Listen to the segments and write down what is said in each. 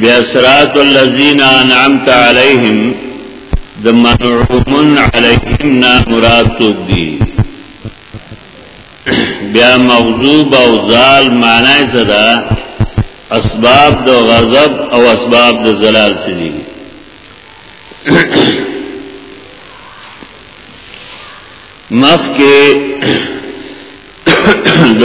بیا صراط الذین انعمت علیهم د منعومن علیهم نا مراد څوک دی بیا مغضوب او زال معنی څه ده اسباب د غضب او اسباب د زلال څه دي مخ کې د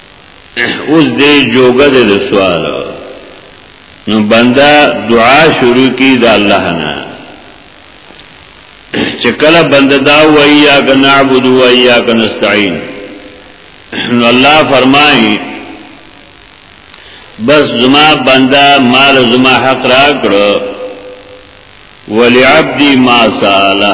اوس دې جوګه دې د سوال نو بندا دعا شروع کی د الله نه چې کله بندا دا واییا ک نعبد و یا ک نستعين نو الله فرمایي بس زما بندا مال زما حق را کړو ولعبدی ما ساله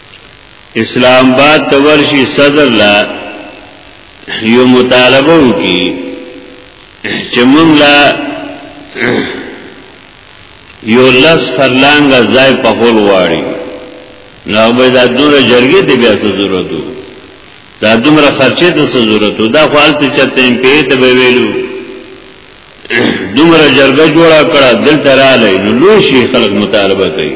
اسلام آباد ته ورشي صدر لا یو مطالبه وکي چې موږ لا یو لس فرلانګ ځای په خول واړي نو به دا دوره جرګې ته بیا څه ضرورت وو دا دومره خرچې ته څه ضرورت وو دا خو الته چرته ایم پی ته به ویلو دومره جرګه جوړه کړه دلته رااله نو لوی شي خلک مطالبه کوي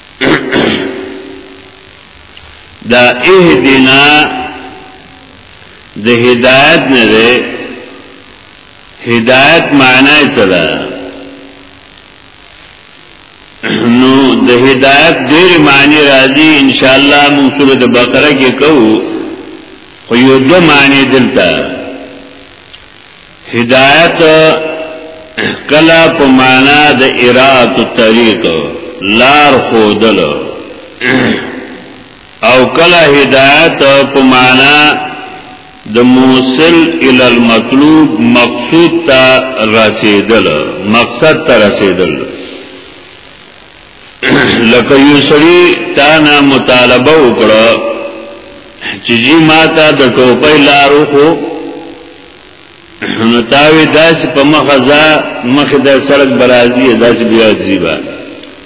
دا اهدنا د هدایت نه ده هدایت معنی څه ده نو د هدایت ډېر معنی راځي ان شاء الله موږ سورته بقره کې کوو خو یو دو معنی دلته هدایت کلا په معنا د ارات الطريق لار خودل او کلا هدایت په معنا د موصل ال المطلوب مقصود ته رسیدل مقصد ته رسیدل لکه یو سړی تا نه مطالبه وکړه چې جی ما ته د ټوپۍ لارو خو نو تاوی داسې په مخه ځا مخې د سړک برازي داسې بیا ځي با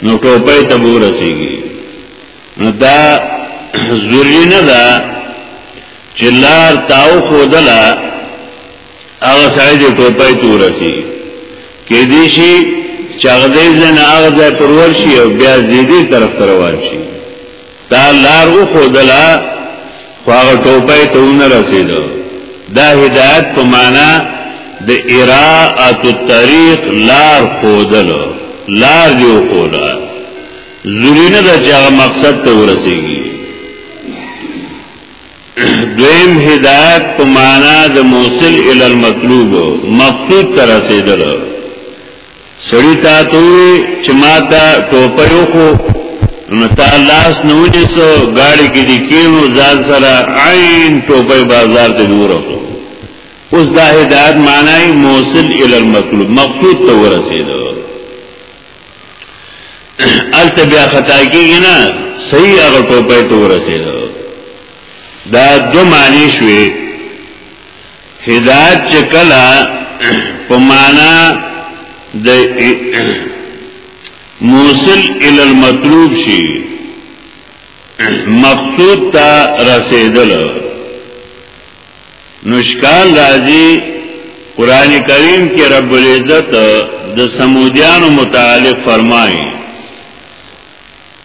نو ټوپۍ ته به ورسېږي نو دا ضروري نه ده چې لار تاو خودله هغه سړی د ټوپۍ ته ورسېږي کې دې شي چې هغه دې ځنه هغه ځای پرور شي او بیا دې دې طرف ته روان شي تا لار او خودلا خو هغه ټوپه ته ونه رسیدو دا هدایت په معنا د اراءت الطريق لار خودل لار دی خودا ضروری نه ده چې هغه مقصد ته ورسیږي دویم هدایت په معنا د موصل ال المطلوب مقصود ته رسیدل سړی تا توی چې ما تا ټوپیو خو نو تا لاس نونی سو گاڑی کی دی کینو زال سرا عین ټوپی بازار تی نورسو اوس دا هدایت معنی موصل الی المطلوب مقصود ته ورسېدو الته بیا خطا کیږي نه صحیح هغه ټوپه ته ورسېدو دا دو معنی شوي هدایت چې کله په معنا د موصل ال المطلوب شي مقصود ته رسیدل نشکال راځي قران کریم کې رب العزت د سمودیانو متعلق فرمایي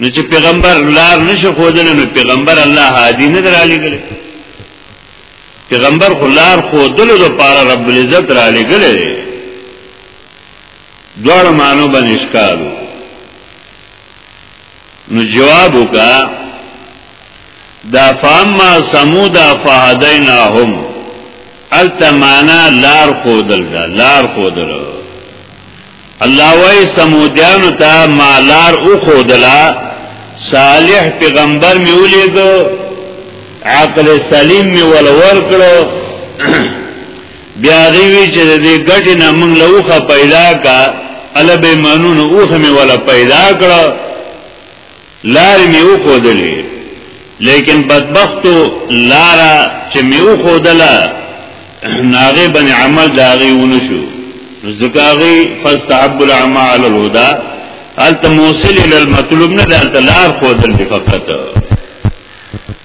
نو چې پیغمبر لار نشه خودل نو پیغمبر الله هادي نه درالي ګل پیغمبر خو لار خودل د پاره رب العزت را لګل دوړ مانو باندې ښکارو نو جواب وکا دا فاما سمود فهدیناهم التمانا لار خودل دا لار خودل الله وای سمودیانو ته مالار او خودلا صالح پیغمبر می ولیګو عقل سلیم می ولور کړو بیا دی وی چې دې ګټ نه موږ لوخه پیدا کا البه منون اوخه می ولا پیدا کړو لارې مې وښودلې لیکن بدبختو لاره چې مې وښودله نو هغې باندې عمل د هغې ونه شو نو ځکه هغې فاستحب العمى علی الهدی هلته موصل الی المطلوب نه ده هلته لار ښودل دي فقط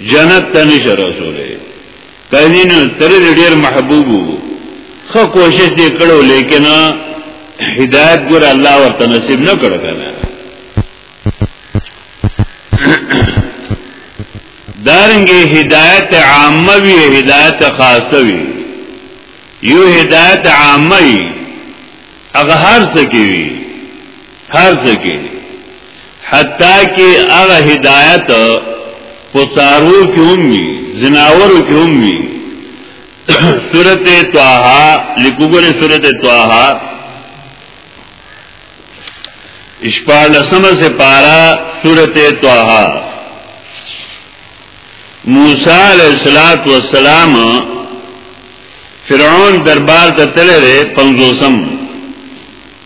جنت ته نشه رسوله کینو تر دې ډیر محبوب وو خو کوشش دې کړو لیکن هدایت ګور الله ورته نصیب نه کړ کنه دارنګه هدایت عامه وی هدایت خاصه وی یو هدایت عامه هغه هر څه کوي هر څه کې حتی کې هغه هدایت په څارو کې هم وي زناورو کې هم وي سورته طه لیکوګره سورته طه اشپارلسم سے پارا سورت توحا موسیٰ علیہ السلام والسلام فرعون دربار ته تللی پنځوسم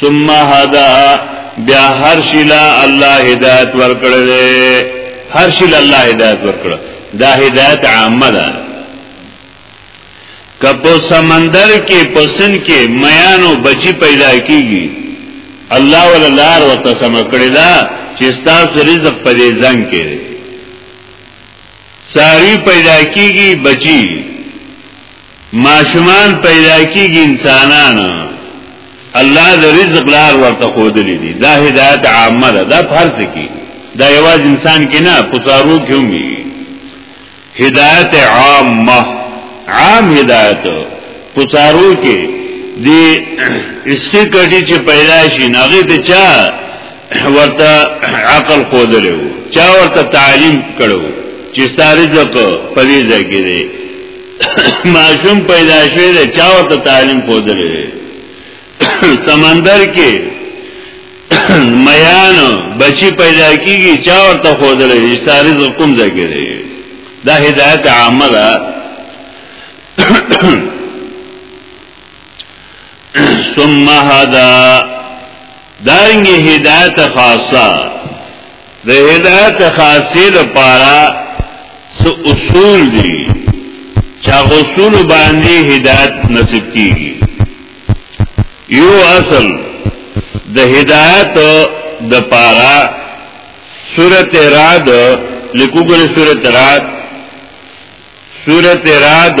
ثم هدا بیا هر شلا الله هدایت ورکړل هر شلا الله هدایت ورکړل دا هدایت عامه ده کپو سمندر کې پسن کې میانو بچی پیدا کیږي الله ول لار وته سم کړی دا چې تاسو رزق په دې ځنګ کې ساری پیدا کیږي بچی ماشومان پیدا کیږي انسانان الله د رزق لار ورته خودلې دي دا هدایت عامه ده دا فرض کی دا یواز انسان کې نه پسارو کې هم هدایت عامه عام هدایت پسارو کې دی اسکی کټی چې پیدا شي ناغه ته چا ورته عقل خودلې چا ورته تعلیم کړو چې ساري ځکه پلي ځای کې دی ماشوم پیدا شوی دی چا ورته تعلیم خودلې سمندر کې میان بچی پیدا کیږي چا ورته خودلې ساري کوم ځای کې دی دا هدایت عامه ده ثم هدا دارنګه هدایت خاصه د هدایت خاصه لپاره څه اصول دي چا اصول باندې هدایت نصیب کیږي یو اصل د هدایت د پارا سورت راد لکو گره سورت راد سورت راد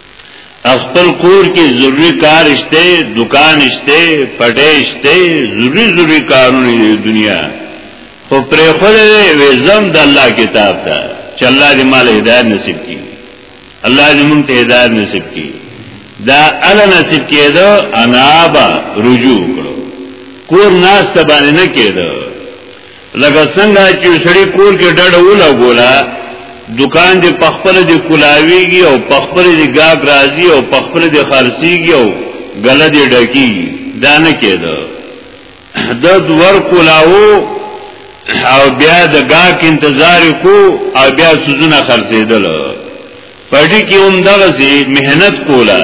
خپل کور کې ضروری کار شته دکان شته پټه شته ضروری ضروری کارونه دی دنیا خو پر خوله وزم د الله کتاب ته چې الله دې مال هدایت نصیب کړي الله دې مونږ ته هدایت نصیب کړي دا ال نصیب کېدو انابا رجوع کړو کور ناس ته باندې نه کېدو لکه څنګه چې سړی کور کې ډډه ولګولا دکان دې پخپل دې کولاویږي او پخپل دې ګاګ راځي او پخپل دې خرسيږي او غل دې ډکی دا نه کېده د دور کولاو او بیا د ګاګ انتظار کو او بیا سوزونه خرڅېدل پټی کې هم دغه سي مهنت کولا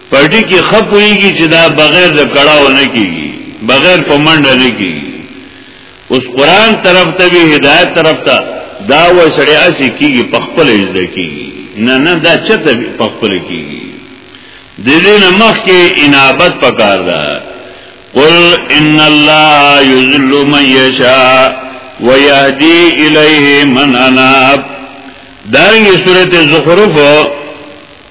پټی کې خپويږي چې دا بغیر د کړهو نه کیږي بغیر په منډه نه کیږي اوس قران طرف ته به هدایت طرف ته دا و سړی اسی کیږي په خپل ځای کیږي نه نه دا چته په خپل کیږي د دې نه مخکې انابت پکار ده قل ان الله یذل من یشاء ويهدي الیه من اناب دارنګه سورته زخرف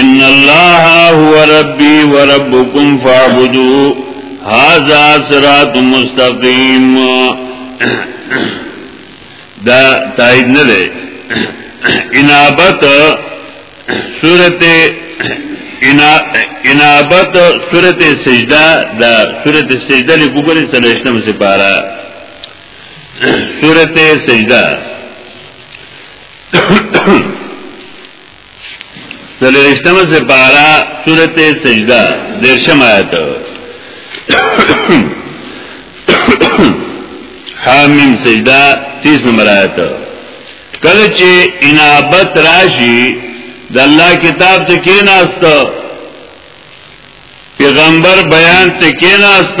ان الله هو ربي وربكم فاعبدوا هذا صراط مستقيم دا تایید نه ده انابت سورته انابت سورته سجده دا سورته سجده لګورې سلشتم سپاره سورته سجده سلوشتم سپارا صورت سجدہ درشم آیت حامیم سجدہ تیس نمبر آیت کله چې انابت راشي د الله کتاب ته کېناست پیغمبر بیان ته کېناست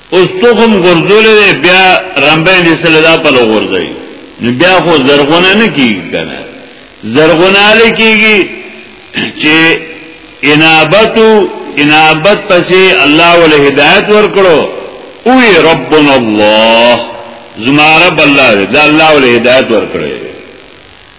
اوس تخم غرزول دی بیا رمبه نسل دا په غرزي نو بیا خو زرغونه نه کیږي کنه زرغونه لکیږي چې انابتو انابت پسې الله ول هدایت ورکړو او ربنا الله زما رب الله دا الله ول هدایت ورکړي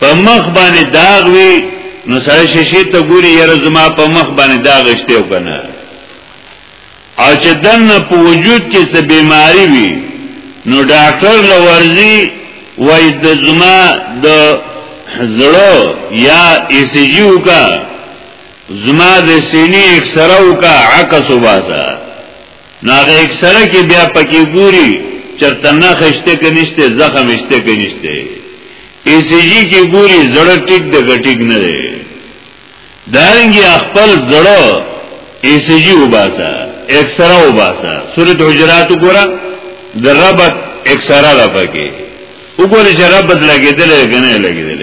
په مخ باندې داغ وي نو سره شیشه ته ګوري یره زما په مخ باندې داغ شته او کنه او چې دنه په وجود کې څه بیماری وي نو ډاکټر لورځي وای د زما د زړه یا ایسیجیو e کا زما د سینې اکسره وکا عکس وباسه نو هغه اکثره کې بیا پکې ګوري چرته نه خشته کې نشته زخم شته کې نشته ای سی جی کې ګوري زړه ټیک د ټیک نه دی دارنګي خپل زړه ای سی جی وباسا اکثره وباسا سورۃ حجرات وګوره د ربط اکثره را پکې وګوره چې ربط لګیدل کنه لګیدل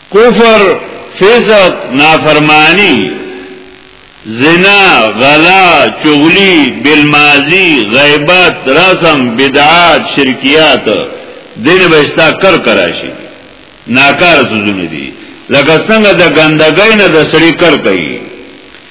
کفر فسق نافرمانی زنا غلا چغلی بالماضی غیبت رسم بدعات شرکیات دین بشتا کر کراشی ناکار سوزونه دي لکه څنګه د ګندګۍ نه د سړی کر کوي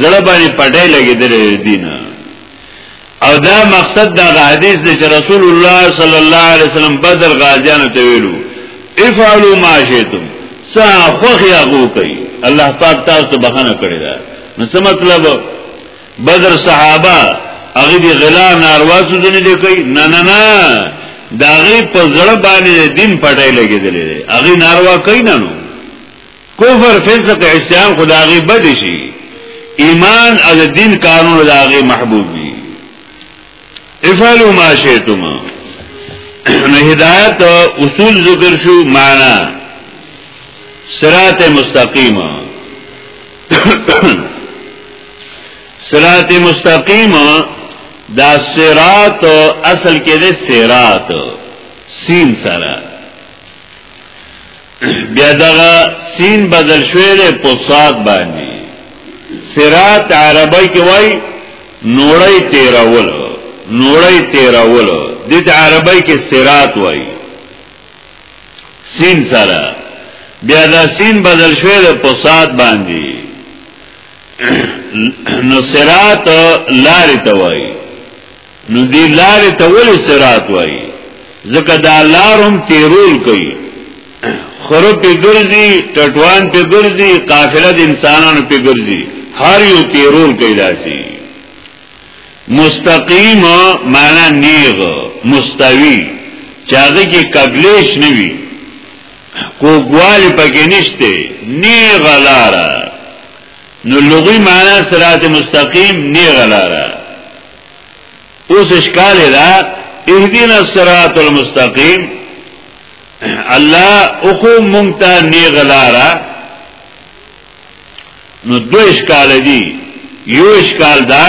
زړه باندې پټه لګیدلې دینه او دا مقصد دا حدیث دی چې رسول الله صلی الله علیه وسلم بدر غازیانو ته ویلو افعلوا ما شئتم سا خوخي هغه کوي الله پاک تاسو ته بخنه کړی دا نو څه مطلب بدر صحابه هغه دی غلا ناروا څه نه دی کوي نه نه نه دا غي په زړه باندې دین پټای لګیدلې هغه ناروا کوي نه نو کفر فسق عصیان خداغي بد شي ایمان او دین قانون داغي محبوب وي افعلوا ما شئتم نو هدایت اصول ذکر شو معنا صراط مستقیم صراط مستقیم دا صراط اصل کې ده صراط سین سره بیا دغه سین بدل شوی دی په صاد باندې صراط عربی کې وای نوړی تیرول نوړی تیرول د عربی کې صراط وای سین سره بیا دا سین بدل شوی دی په صاد باندې نو صراط لارې ته وای نو دی لار ته ولې سرات وای ځکه دا لارم تیرول کوي خره په ګرځي ټټوان په ګرځي قافله د انسانانو په ګرځي هر یو تیرول کوي داسي مستقیم معنا نیغ مستوی چاغه کې قبلیش نوي کوګوال پکې نشته نیغ لاره نو لغوی معنا صراط مستقیم نیغ لاره اوس اشکال دا اهدینا الصراط المستقیم الله اخو مونتا نیغلارا نو دو اشکال دی یو اشکال دا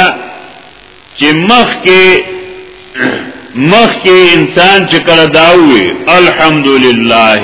چې مخ کې مخ کې انسان چې کله داوي الحمدلله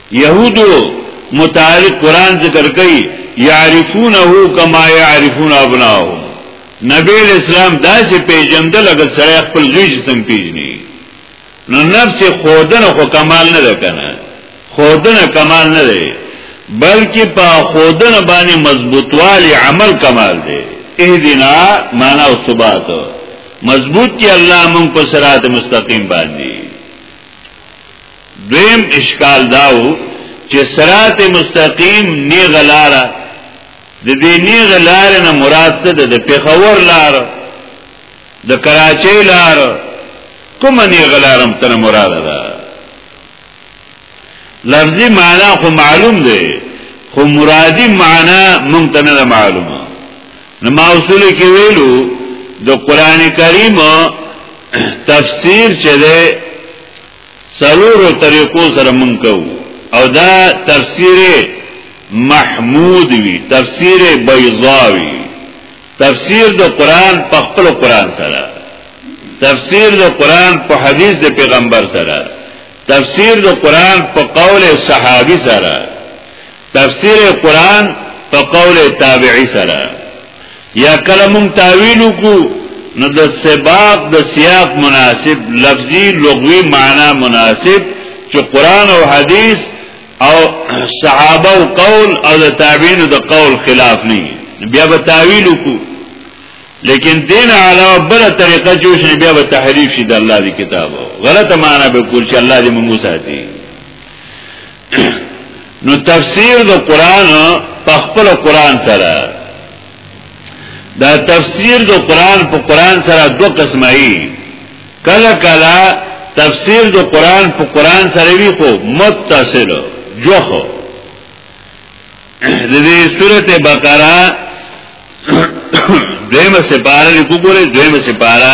يهودو متعارف قران ذکر کوي يعرفونه كما يعرفون ابناهم نبی اسلام داسې پیژند لګ سره خپل زوی څنګه پیژني نو نفس خودنه خو کمال نه ده کنه خودنه کمال نه ده بلکې په خودنه باندې مضبوطوالی عمل کمال ده اهدنا معنا او ثبات مضبوط کی الله مون په صراط مستقیم باندې دویم اشکال داو چې صراط مستقیم نی غلاره د دې نی غلاره نه مراد څه ده د پیښور لار د کراچۍ لار کوم نی غلارم تر مراد ده لفظي معنا خو معلوم ده خو مرادی معنا مونږ ته نه معلومه نو ما اصول کې ویلو د قران کریم تفسیر چې ده څلورو طریقو سره مونږ کوو او دا تفسیر محمود وی تفسیر بیضاوی تفسیر د قران په خپل قران سره تفسیر د قران په حدیث د پیغمبر سره تفسیر د قران په قول صحابي سره تفسیر قرآن په قول تابعی سره یا کله مونږ تعویل وکړو نو د سباق د سیاق مناسب لفظي لغوي معنا مناسب چې قران او حدیث او صحابه او قول او د تابعین د قول خلاف نه بیا به تعویل وکړو لیکن دین علاوه بل طریقه چې شنه بیا به تحریف شي د الله دی کتاب غلطه معنا به کول چې الله دې مونږ ساتي نو تفسیر د قران په خپل قران سره دا تفسیر د قران په قران سره دوه قسمه ای کله کله تفسیر د قران په قران سره وی خو متصل جوخو د دې سورته بقره دیمه سپاره لیکو ګوره دیمه سپاره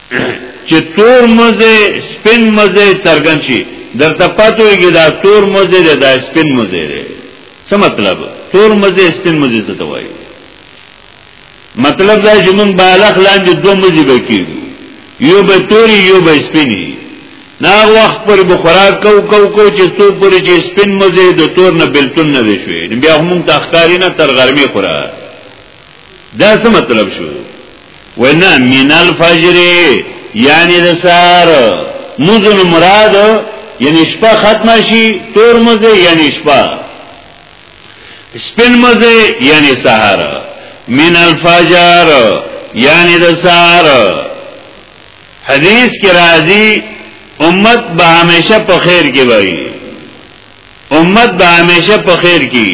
چې تور مزه سپین مزه څرګن شي درته پاتو یې دا تور مزه دی دا سپین مزه دی څه مطلب تور مزه سپین مزه څه ته وایي مطلب دا چې موږ بالغ لاندې دوه مزه بکیږي یو به توري یو به سپینی نا وخت پر بخوراک کو کو کو چې څو پر چې سپین مزه د تور نه بلتون نه شوي بیا هم تخکاری نه تر غرمه خوراک دا څه مطلب شو وینا من الفجر یعنی د سار مزن مراد یعنی شپه ختم شي تور مزه یعنی شپه سپین مزه یعنی سحر من الفجر یعنی د سار حدیث کې راځي امت به همیشه په خیر کې وي امت به همیشه په خیر کې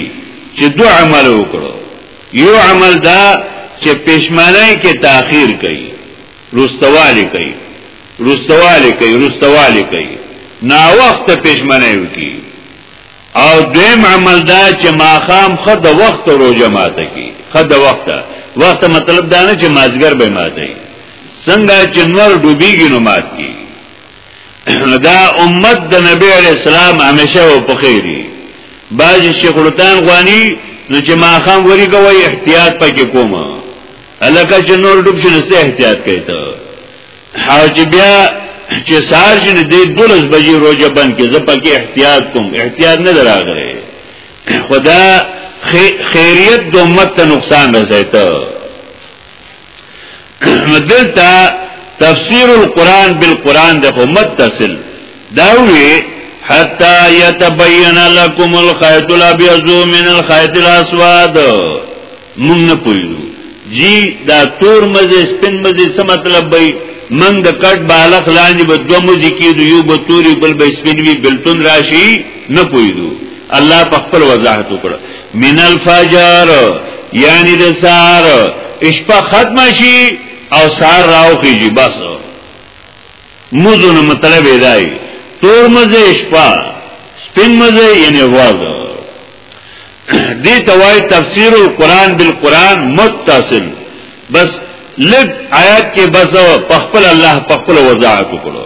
چې دو عمل وکړو یو عمل دا چې پښمنۍ کې تاخير کوي رستوالی کوي رستوالی کوي رستوالی کوي نا وخت پښمنۍ وکي او دویم عمل دا چې ماخام خد د وخت روزه ماته کی خد د وخت وخت مطلب دا نه چې مازګر به ماته څنګه چې نور ډوبېږي نو مات کی دا امت د نبی علی السلام همیشه او په خیری باج شیخلتان غوانی نو چې ما خام وری کوي احتیاط پکې کوم الکه چې نور ډوب شنه سه احتیاط کوي ته حاج بیا چې سار شنه دې دولس بجې روزه بند کې زه پکې احتیاط کوم احتیاط نه دراغره خدا خیریت د امت ته نقصان رسېته مدلتا تفسیر القرآن بالقرآن دخو متصل داوی حتا یتبین لکم الخیط الابیضو من الخیط الاسواد مونږ نه پوهیږو جی دا تور مزه سپین مزه څه مطلب وي من د کټ بالغ لاندې به دوه مزه کېدو یو به توري بل به سپین وي بلتون راشي نه پوهیږو الله په خپل وضاحت وکړه من الفجر یعنی د سار شپه ختم شي او سار راوخیږي بس مزونه مطلب دی تور مزه شپه سپین مزه یعنی غواز دې توای تفسیر القرآن بالقرآن متصل بس لږ آیات کې بس په خپل الله په خپل وضاحت وکړو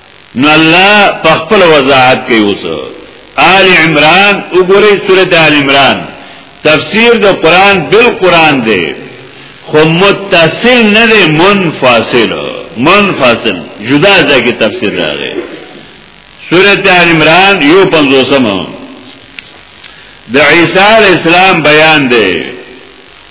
نو الله په خپل وضاحت کوي اوس آل عمران وګورئ سورته آل عمران تفسیر د قران بل قران دی خو متصل نه دی منفصل منفصل جدا ځکه تفسیر راغی سورته آل عمران یو پنځوسمه د عیسی اسلام بیان دی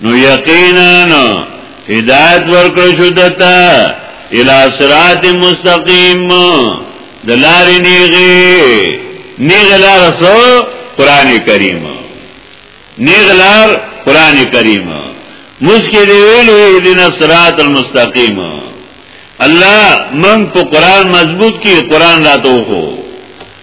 نو یقینا هدایت ورکړ شو دتا الى صراط مستقیم دلار نیغی نیغ لار سو قرآن کریم نیغ لار قرآن کریم مسکی دیویلو ایدین صراط المستقیم الله من په قرآن مضبوط کی قرآن راتو خو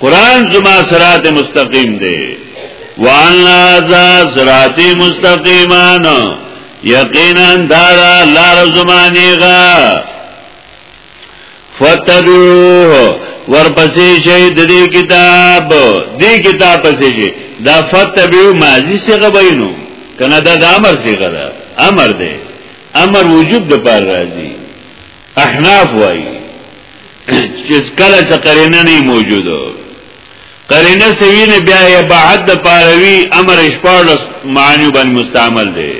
قران زما صراط مستقیم دی وان ذا صراط مستقیمان یقینا دارا لار زمانیغا فتبعوه ورپسې شي د دې کتاب دې کتاب پسې شي دا فتبعو ماضی څخه بینو کنه دا د امر څخه ده امر دی امر وجوب د پر راځي احناف وای چې کله څه قرینه نه موجوده قرینه سوی نه بیا یې بعد د پاروي امر اشپارلس معنی باندې مستعمل دی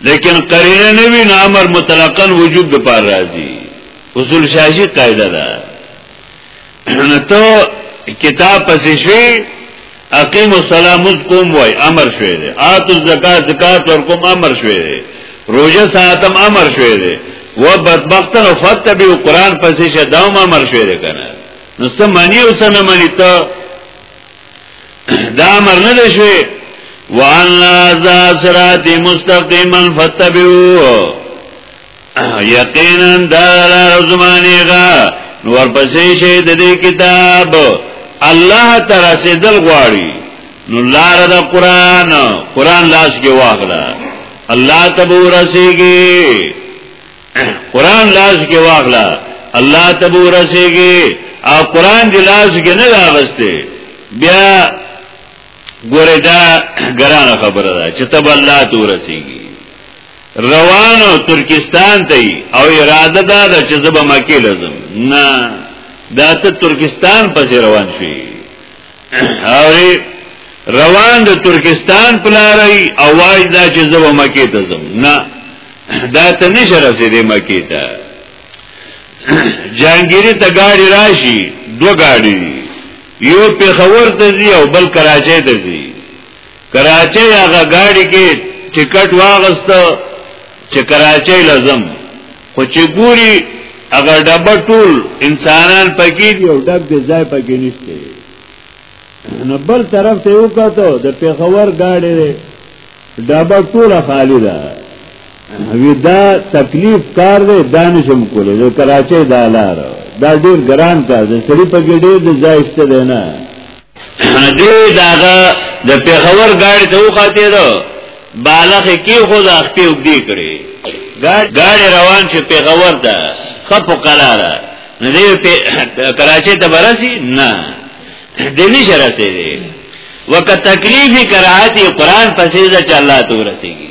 لیکن قرینه نه وی نه امر مطلقاً وجوب د پار راځي اصول شاشي قاعده ده نو ته کتاب پسې شوی اقیم السلام کوم وای امر شوی دی آتو زکات زکات ور کوم امر شوی دی روزه ساتم امر شوی دی و بدبختن فتبی قرآن پسې شه داوم امر شوی دی کنه نو سم معنی او سم معنی ته دا امر نه دی شوی وان لا ذا صراط مستقیما فتبعوه یقینا دا زمانه غا نور پسې شي د دې کتاب الله تعالی سي دل غواړي نو لار د قران قران لاس کې واخلا الله تبور سيږي قران لاس کې واخلا الله تبور سيږي او قران دی لاس کې نه راغسته بیا ګوره دا ګران خبره ده چې تب الله تور سيږي روانو ترکستان ته او اراده دا ده چې زبا مکه لازم نه دا ته ترکستان پسې روان شي او روان د ترکستان پلاري او وای دا چې زبا مکه ته زم نه دا ته نشه رسیدې مکه ته جانګيري ته گاډي راشي دو گاډي یو په خبر ته زی او بل کراچۍ ته زی کراچۍ هغه ګاډي کې ټیکټ واغست چې کراچۍ لازم خو چې ګوري هغه ډبه ټول انسانان پکې دي او ډب دې ځای پکې نشته نو بل طرف ته یو کاته د پیښور ګاډي دی ډبه ټول خالی ده وی دا تکلیف کار دی دانشم کولې د کراچۍ د لار دا ډیر ګران کار دی سړي پکې ډیر ځای شته نه دوی داغه د پیښور گاڑی ته وخاته ده بالغ کی خو د اختی وګدی کړي گاڑی روان شي پیښور ته خپ قراره نه دی کراچی ته برسي نه د دې شرط دی وک تکلیفی کراهتی قران پسې ځکه الله ته ورسیږي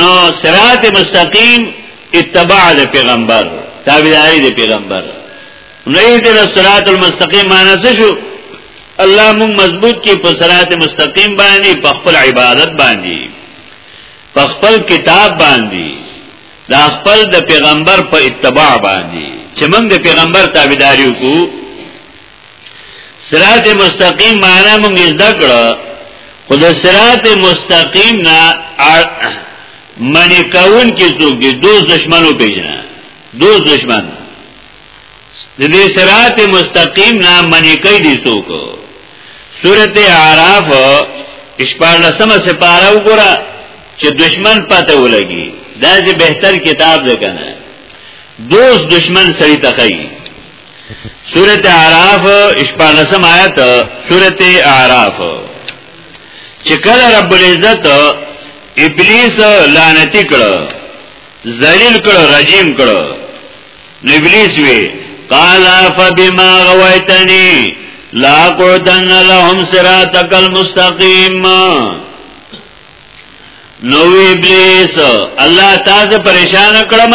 نو صراط مستقیم اتباع د پیغمبر تابعداري د پیغمبر نه دې د صراط المستقیم معنی څه شو الله مون مضبوط کی په صراط مستقیم باندې په خپل عبادت باندې په خپل کتاب باندې دا خپل د پیغمبر په اتباع باندې چې موږ د پیغمبر تابعداري وکړو صراط مستقیم معنا موږ زده کړو خو د صراط مستقیم نه منی کون کې څوک دي دوز دشمنو پیژنه دوز دشمن د دې صراط مستقیم نه منی کوي دي څوک سورته اعراف اشپارلسم سپاره وګوره چې دشمن پته ولګي دا چې بهتر کتاب ده کنه دوست دشمن سړی تخی سورت اعراف اشپاغسم آیت سورت اعراف چکل رب العزت ابلیس لانتی کړو ذلیل کړو رجیم کړو نو ابلیس وی قالا فبما غویتنی لا قردن لهم سراتک المستقیم نو ابلیس الله تاسو پریشان کړم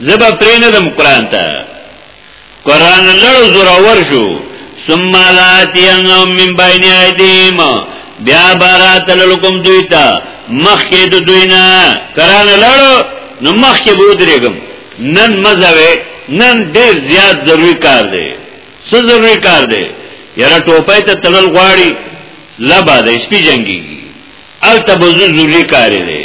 زبا پریندم قران ته قران لړ زور ور شو ثم لاتينهم من بين ايديهم بیا بارات لکم دوی تا مخی دو دوی نا کران لڑو نو مخی بود ریگم نن مزوی نن دیر زیاد ضروری کار دی سو ضروری کار دی یرا ٹوپای تا تلل غواړي لبا دی سپی جنگی او تا بزو ضروری کاری دی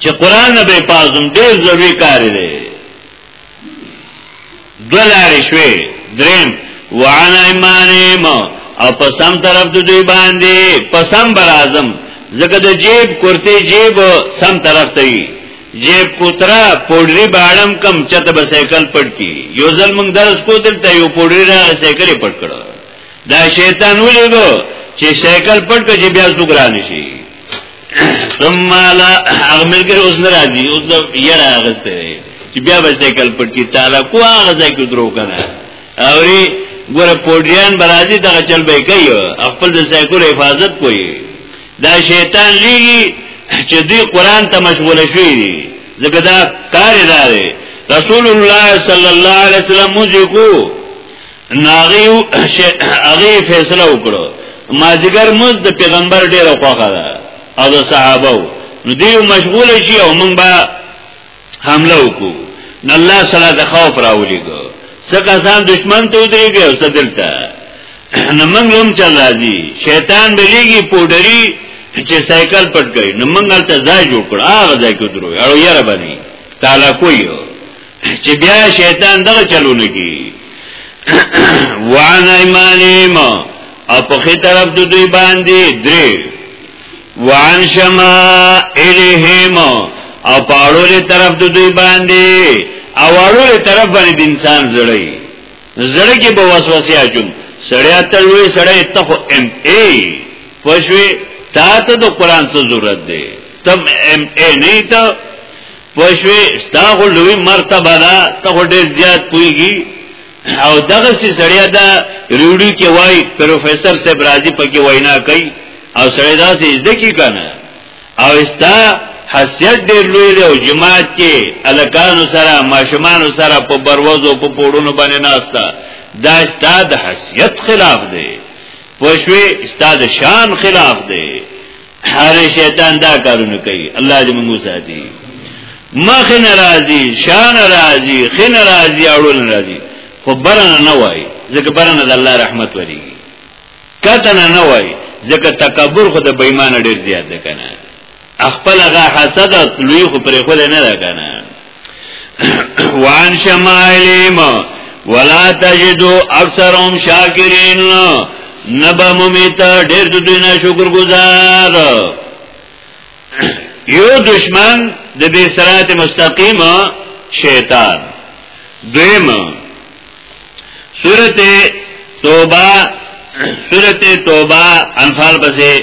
چې قران نه به پازم ډېر ضروري کار دی دولار شوي دریم وعن ایمانهم او په سم طرف د دوی باندې په سم بر اعظم زکه د جیب کرته جیب سم طرف ته وي جیب کوترا پوډری باړم کم چته به سایکل پټ کی یو ځل موږ درس کو دلته یو پوډری را سایکل پټ کړو دا شیطان ولېګو چې سایکل پټ کړي بیا زګران شي ثم لا هغه ملګری اوس نه راځي اوس د یره اغسته چې بیا به سایکل پټ کی تعالی کو هغه ځای کې درو کنه اوري ګوره پوډیان برازي دغه چل به کوي خپل د سایکل حفاظت کوي دا شیطان لیږي چې دوی قران ته مشغول شي ځکه دا کار دی رسول الله صلی الله علیه وسلم موږ کو ناغیو هغه فیصله وکړو ما جګر مز د پیغمبر ډیره خوخه ده او د صحابه نو دیو مشغول شي او موږ به حمله وکړو نو الله صلی د خوف راولېګو څه کسان دشمن ته ودرېږي او صدلته نو موږ هم چل راځي شیطان بلیږي پودری چې سایکل پټ کړي نو موږ هلته ځای جوړ کړ هغه ځای کې درو اړو یاره باندې تعالی کویو چې بیا شیطان دغه چلونه کی وعن ایمانیم او په خې طرف د دوی باندې درې وعن شمائلهم او په اړولې طرف د دوی باندې او اړولې طرف باندې د انسان زړی زړه کې به وسوسه اچوم سړیا تلوي سړی ته خو ام ای پښوی تا ته د قران څخه ضرورت دی تم ام ای نه ته پښوی ستا خو لوی مرتبه ده ته خو ډیر زیات پویږي او دغه سي سړی دا ریوډیو کې وای پروفیسور صاحب راضي پکې وینا کوي او سړی دا سي زده کی کنه او ستا حسیت ډیر لوی دی او جماعت کې الکانو سره ماشومانو سره په بروزو په پوړونو باندې ناشتا دا ستا د حسیت خلاف دی پښوی ستا د شان خلاف دی هر شیطان دا کارونه کوي الله دې موږ ساتي مخ ناراضي شان ناراضي خن ناراضي اړول ناراضي خو برنه نه وای ځکه برنه د الله رحمت وريږي کته نه نه وای ځکه تکبر خو د بېمانه ډېر زیات ده کنه خپل غا حسد لوی خو پرې خو نه ده کنه وان شمائلیم ولا تجدو اکثرهم شاکرین نبا ممیتا ډیر دو دوی ناشکر گزار یو دشمن د دې سرات مستقیم شیطان دویم سورته توبه سورته توبه انفال پسې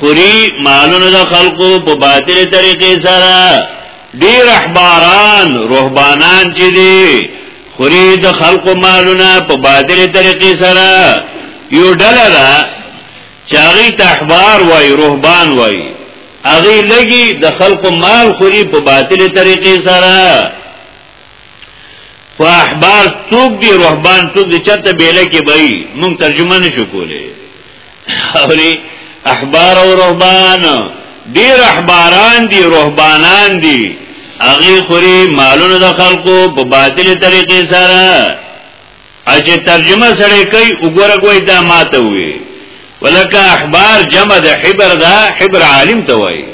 خوري مالونه د خلقو په باطل طریقې سره ډیر احباران روحبانان چې دي خوري د خلقو مالونه په باطل طریقې سره یو ډله ده چې هغه ته احبار وای روحبان وای هغه لګي د خلقو مال خوري په باطل طریقې سره خو احبار څوک دی رهبان څوک دی چرته بیله کې بای مونږ ترجمه نشو کولای اوري احبار او رهبان ډیر احباران دي رهبانان دي اغي خوري مالونه د خلکو په باطل طریقې سره اجه ترجمه سره کوي وګوره کوي دا ماته وي ولکه احبار جمع د حبر دا حبر عالم ته وایي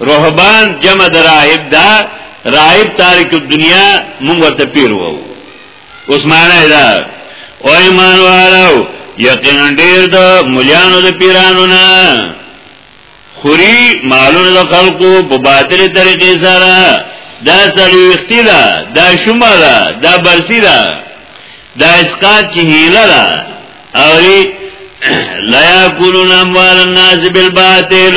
رهبان جمع د راهب دا راهب تارک الدنیا مونږ ورته پیر وو اوس معنا دا او ایمان والو یقینا ډیر د مليانو د پیرانو نه خوري مالونه د خلکو په باطل طریقې سره دا سلوختی ده دا شمه ده دا برسی ده دا اسقاط چې هیله ده او لا یاکلون اموال الناس بالباطل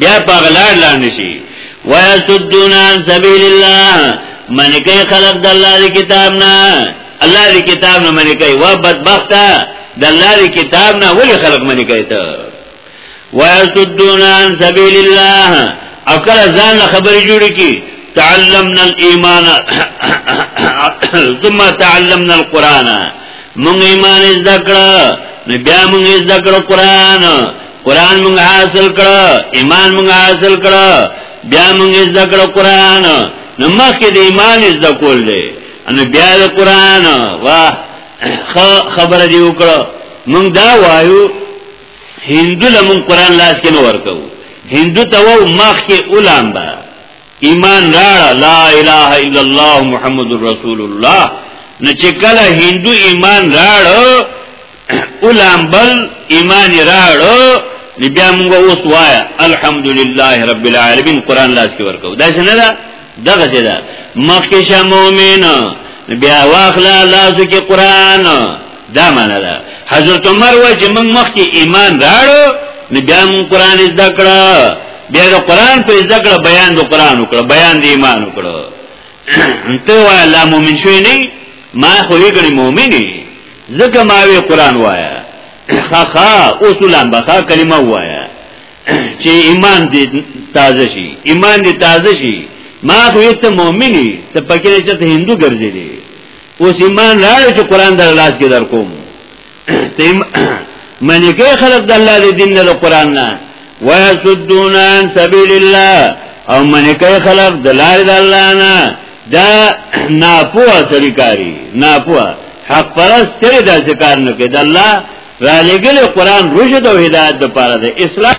بیا په غلار لاندې شي ويسدون عن سبيل الله من کوي خلق د الله دی کتاب نه الله دی کتاب نه من کوي وا بدبخت د الله دی کتاب نه ولې خلق من کوي ته ويسدون عن سبيل الله او کله ځان خبرې جوړې کی تعلمنا الايمان ثم تعلمنا القران مونږ ایمان زده کړ نو بیا مونږ زده کړ قران قران مونږ حاصل کړ ایمان مونږ حاصل کړ بیا مونږ زده کړ قران نو مخکې د ایمان زده کول دی ان بیا د قران واه خبر دی وکړ مونږ دا وایو هندو لمون قران لاس کې نه ورکو هندو ته و مخکې اولام به ایمان راړه لا اله الا الله محمد رسول الله نه چې کله هندو ایمان راړه اولامبل ایمان راړه بیا موږ اوس وایا الحمدلله رب العالمین قران لاس کې ورکو دا څنګه ده دغه څه ده مخکې شه مؤمن بیا واخلا لاس کې قران دا معنا ده حضرت عمر وای چې موږ مخکې ایمان راړو نو بیا موږ قران زده کړه بیا د قران په زده کړه بیان د قران وکړه بیان د ایمان وکړه ته وای لا مؤمن شوی نه ما خو یې ګړي مؤمن نه ځکه ما وی قران وایا خا خا اصولا بخا کلمه وایا چې ایمان دې تازه شي ایمان دې تازه شي ما خو یې ته مؤمن نه ته پکې چې ته هندو ګرځې اوس ایمان راړې چې قران در لاس کې در کوم تیم منی کې خلق د الله د دین نه قران نه ويسدون عن سبيل الله او منی کې خلق د لار د الله نه دا ناپوه سریکاری ناپوه حق پرست ترې دا ذکر نه کې د الله را لګل قران رشد او هدایت د پاره د اسلام